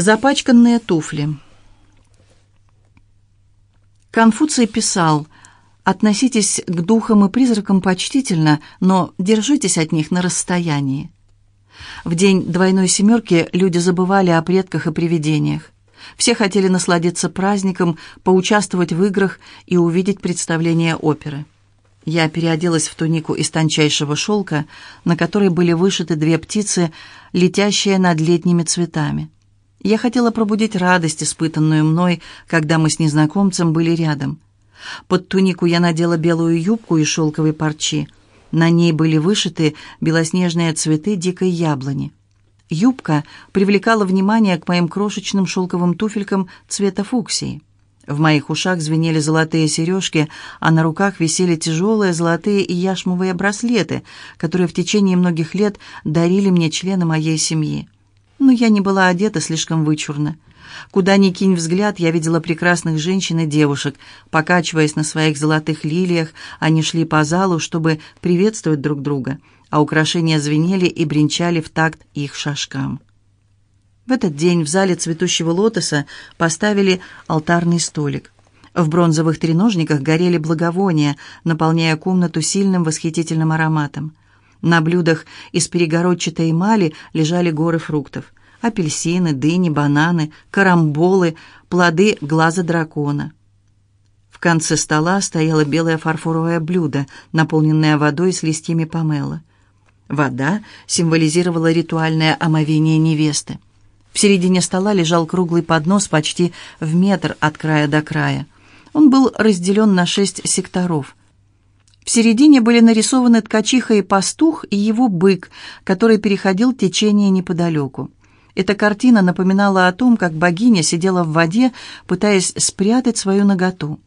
Запачканные туфли. Конфуций писал, «Относитесь к духам и призракам почтительно, но держитесь от них на расстоянии». В день двойной семерки люди забывали о предках и привидениях. Все хотели насладиться праздником, поучаствовать в играх и увидеть представление оперы. Я переоделась в тунику из тончайшего шелка, на которой были вышиты две птицы, летящие над летними цветами. Я хотела пробудить радость, испытанную мной, когда мы с незнакомцем были рядом. Под тунику я надела белую юбку из шелковой парчи. На ней были вышиты белоснежные цветы дикой яблони. Юбка привлекала внимание к моим крошечным шелковым туфелькам цвета фуксии. В моих ушах звенели золотые сережки, а на руках висели тяжелые золотые и яшмовые браслеты, которые в течение многих лет дарили мне члены моей семьи но я не была одета слишком вычурно. Куда ни кинь взгляд, я видела прекрасных женщин и девушек. Покачиваясь на своих золотых лилиях, они шли по залу, чтобы приветствовать друг друга, а украшения звенели и бренчали в такт их шажкам. В этот день в зале цветущего лотоса поставили алтарный столик. В бронзовых треножниках горели благовония, наполняя комнату сильным восхитительным ароматом. На блюдах из перегородчатой эмали лежали горы фруктов. Апельсины, дыни, бананы, карамболы, плоды глаза дракона. В конце стола стояло белое фарфоровое блюдо, наполненное водой с листьями помела. Вода символизировала ритуальное омовение невесты. В середине стола лежал круглый поднос почти в метр от края до края. Он был разделен на шесть секторов. В середине были нарисованы ткачиха и пастух, и его бык, который переходил течение неподалеку. Эта картина напоминала о том, как богиня сидела в воде, пытаясь спрятать свою наготу.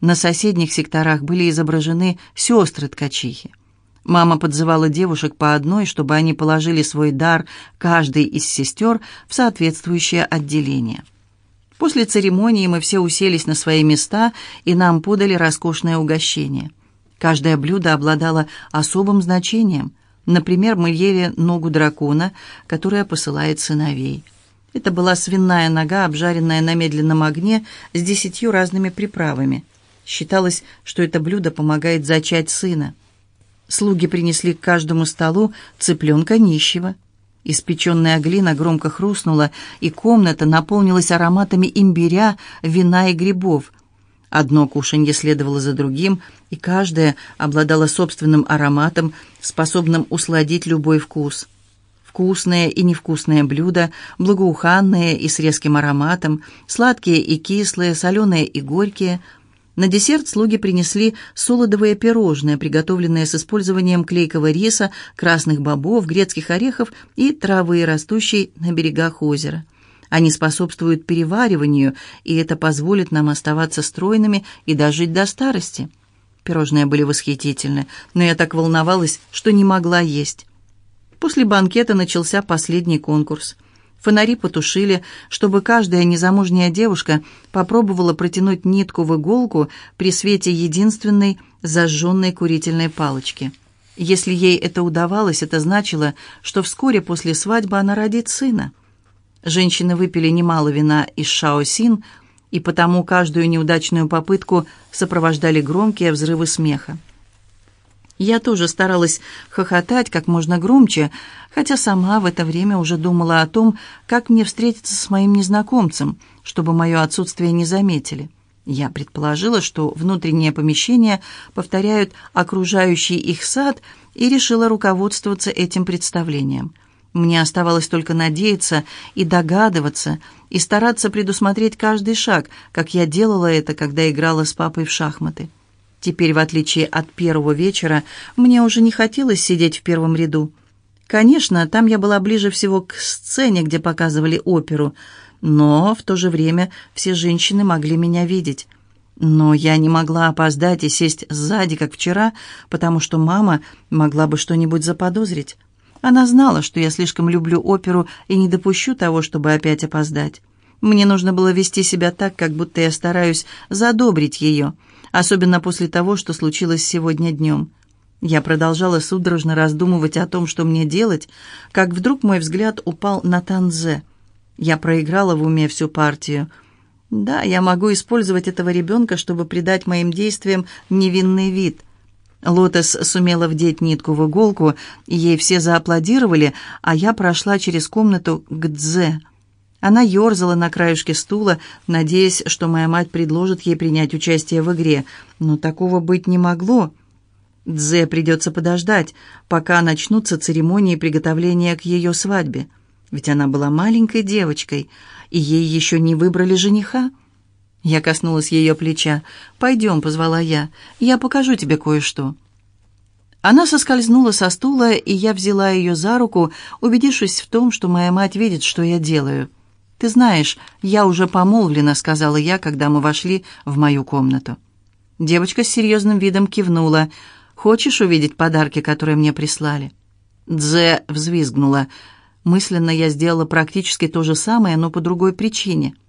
На соседних секторах были изображены сестры ткачихи. Мама подзывала девушек по одной, чтобы они положили свой дар, каждой из сестер, в соответствующее отделение. После церемонии мы все уселись на свои места, и нам подали роскошное угощение – Каждое блюдо обладало особым значением. Например, мы ели ногу дракона, которая посылает сыновей. Это была свиная нога, обжаренная на медленном огне с десятью разными приправами. Считалось, что это блюдо помогает зачать сына. Слуги принесли к каждому столу цыпленка нищего. Испеченная глина громко хрустнула, и комната наполнилась ароматами имбиря, вина и грибов – Одно кушанье следовало за другим, и каждое обладало собственным ароматом, способным усладить любой вкус. Вкусное и невкусное блюда, благоуханные и с резким ароматом, сладкие и кислые, соленые и горькие. На десерт слуги принесли солодовые пирожные, приготовленные с использованием клейкого риса, красных бобов, грецких орехов и травы, растущей на берегах озера. Они способствуют перевариванию, и это позволит нам оставаться стройными и дожить до старости. Пирожные были восхитительны, но я так волновалась, что не могла есть. После банкета начался последний конкурс. Фонари потушили, чтобы каждая незамужняя девушка попробовала протянуть нитку в иголку при свете единственной зажженной курительной палочки. Если ей это удавалось, это значило, что вскоре после свадьбы она родит сына. Женщины выпили немало вина из шаосин, и потому каждую неудачную попытку сопровождали громкие взрывы смеха. Я тоже старалась хохотать как можно громче, хотя сама в это время уже думала о том, как мне встретиться с моим незнакомцем, чтобы мое отсутствие не заметили. Я предположила, что внутренние помещения повторяют окружающий их сад, и решила руководствоваться этим представлением – мне оставалось только надеяться и догадываться, и стараться предусмотреть каждый шаг, как я делала это, когда играла с папой в шахматы. Теперь, в отличие от первого вечера, мне уже не хотелось сидеть в первом ряду. Конечно, там я была ближе всего к сцене, где показывали оперу, но в то же время все женщины могли меня видеть. Но я не могла опоздать и сесть сзади, как вчера, потому что мама могла бы что-нибудь заподозрить. Она знала, что я слишком люблю оперу и не допущу того, чтобы опять опоздать. Мне нужно было вести себя так, как будто я стараюсь задобрить ее, особенно после того, что случилось сегодня днем. Я продолжала судорожно раздумывать о том, что мне делать, как вдруг мой взгляд упал на Танзе. Я проиграла в уме всю партию. Да, я могу использовать этого ребенка, чтобы придать моим действиям невинный вид. Лотос сумела вдеть нитку в иголку, ей все зааплодировали, а я прошла через комнату к Дзе. Она ерзала на краешке стула, надеясь, что моя мать предложит ей принять участие в игре, но такого быть не могло. Дзе придется подождать, пока начнутся церемонии приготовления к ее свадьбе. Ведь она была маленькой девочкой, и ей еще не выбрали жениха. Я коснулась ее плеча. «Пойдем», — позвала я, — «я покажу тебе кое-что». Она соскользнула со стула, и я взяла ее за руку, убедившись в том, что моя мать видит, что я делаю. «Ты знаешь, я уже помолвлена», — сказала я, когда мы вошли в мою комнату. Девочка с серьезным видом кивнула. «Хочешь увидеть подарки, которые мне прислали?» Дзе взвизгнула. Мысленно я сделала практически то же самое, но по другой причине —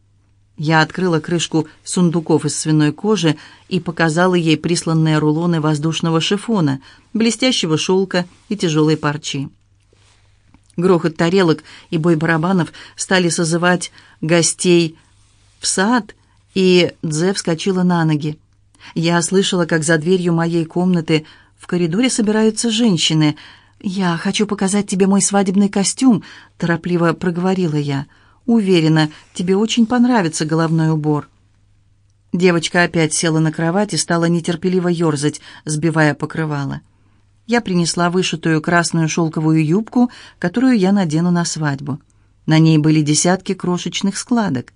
я открыла крышку сундуков из свиной кожи и показала ей присланные рулоны воздушного шифона, блестящего шелка и тяжелой парчи. Грохот тарелок и бой барабанов стали созывать гостей в сад, и Дзе вскочила на ноги. Я слышала, как за дверью моей комнаты в коридоре собираются женщины. «Я хочу показать тебе мой свадебный костюм», — торопливо проговорила я. Уверена, тебе очень понравится головной убор». Девочка опять села на кровать и стала нетерпеливо ерзать, сбивая покрывало. Я принесла вышитую красную шелковую юбку, которую я надену на свадьбу. На ней были десятки крошечных складок.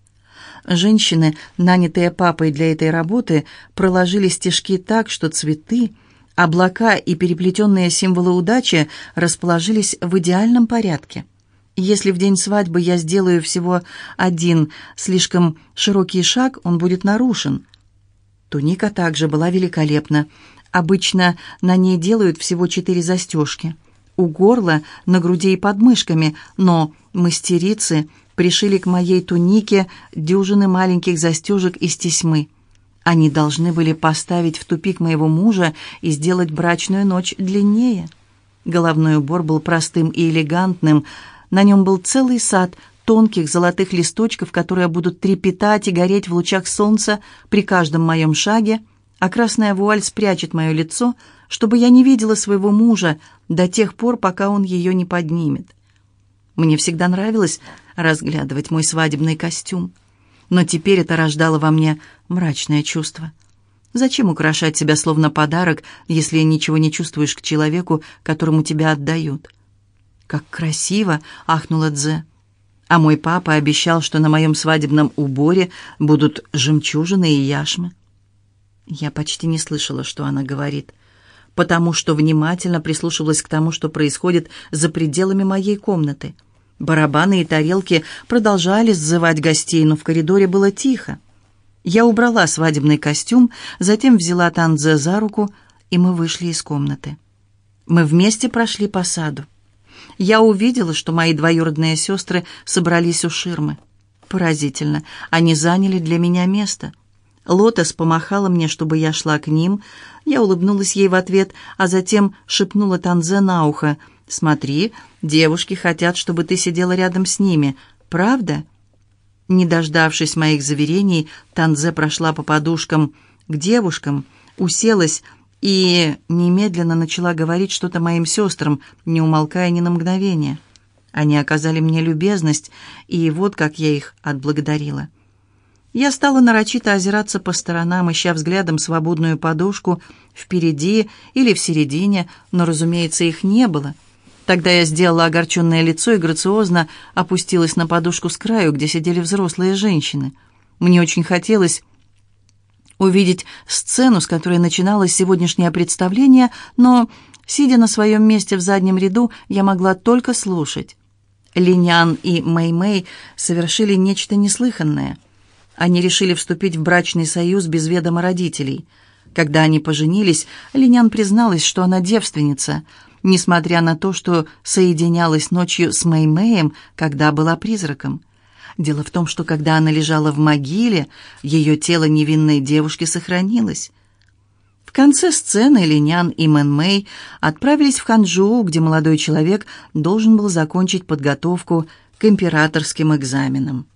Женщины, нанятые папой для этой работы, проложили стежки так, что цветы, облака и переплетенные символы удачи расположились в идеальном порядке. Если в день свадьбы я сделаю всего один слишком широкий шаг, он будет нарушен. Туника также была великолепна. Обычно на ней делают всего четыре застежки. У горла, на груди и под мышками, но мастерицы пришили к моей тунике дюжины маленьких застежек из тесьмы. Они должны были поставить в тупик моего мужа и сделать брачную ночь длиннее. Головной убор был простым и элегантным, на нем был целый сад тонких золотых листочков, которые будут трепетать и гореть в лучах солнца при каждом моем шаге, а красная вуаль спрячет мое лицо, чтобы я не видела своего мужа до тех пор, пока он ее не поднимет. Мне всегда нравилось разглядывать мой свадебный костюм, но теперь это рождало во мне мрачное чувство. Зачем украшать себя словно подарок, если ничего не чувствуешь к человеку, которому тебя отдают?» «Как красиво!» — ахнула Дзе. «А мой папа обещал, что на моем свадебном уборе будут жемчужины и яшмы». Я почти не слышала, что она говорит, потому что внимательно прислушивалась к тому, что происходит за пределами моей комнаты. Барабаны и тарелки продолжали сзывать гостей, но в коридоре было тихо. Я убрала свадебный костюм, затем взяла Танзе за руку, и мы вышли из комнаты. Мы вместе прошли по саду я увидела, что мои двоюродные сестры собрались у ширмы. Поразительно, они заняли для меня место. Лотос помахала мне, чтобы я шла к ним. Я улыбнулась ей в ответ, а затем шепнула Танзе на ухо. «Смотри, девушки хотят, чтобы ты сидела рядом с ними. Правда?» Не дождавшись моих заверений, Танзе прошла по подушкам к девушкам, уселась и немедленно начала говорить что-то моим сестрам, не умолкая ни на мгновение. Они оказали мне любезность, и вот как я их отблагодарила. Я стала нарочито озираться по сторонам, ища взглядом свободную подушку впереди или в середине, но, разумеется, их не было. Тогда я сделала огорченное лицо и грациозно опустилась на подушку с краю, где сидели взрослые женщины. Мне очень хотелось увидеть сцену, с которой начиналось сегодняшнее представление, но, сидя на своем месте в заднем ряду, я могла только слушать. Линян и Мэй-Мэй совершили нечто неслыханное. Они решили вступить в брачный союз без ведома родителей. Когда они поженились, Линян призналась, что она девственница, несмотря на то, что соединялась ночью с Мэй-Мэем, когда была призраком. Дело в том, что когда она лежала в могиле, ее тело невинной девушки сохранилось. В конце сцены Линян и Мэн Мэй отправились в Ханчжоу, где молодой человек должен был закончить подготовку к императорским экзаменам.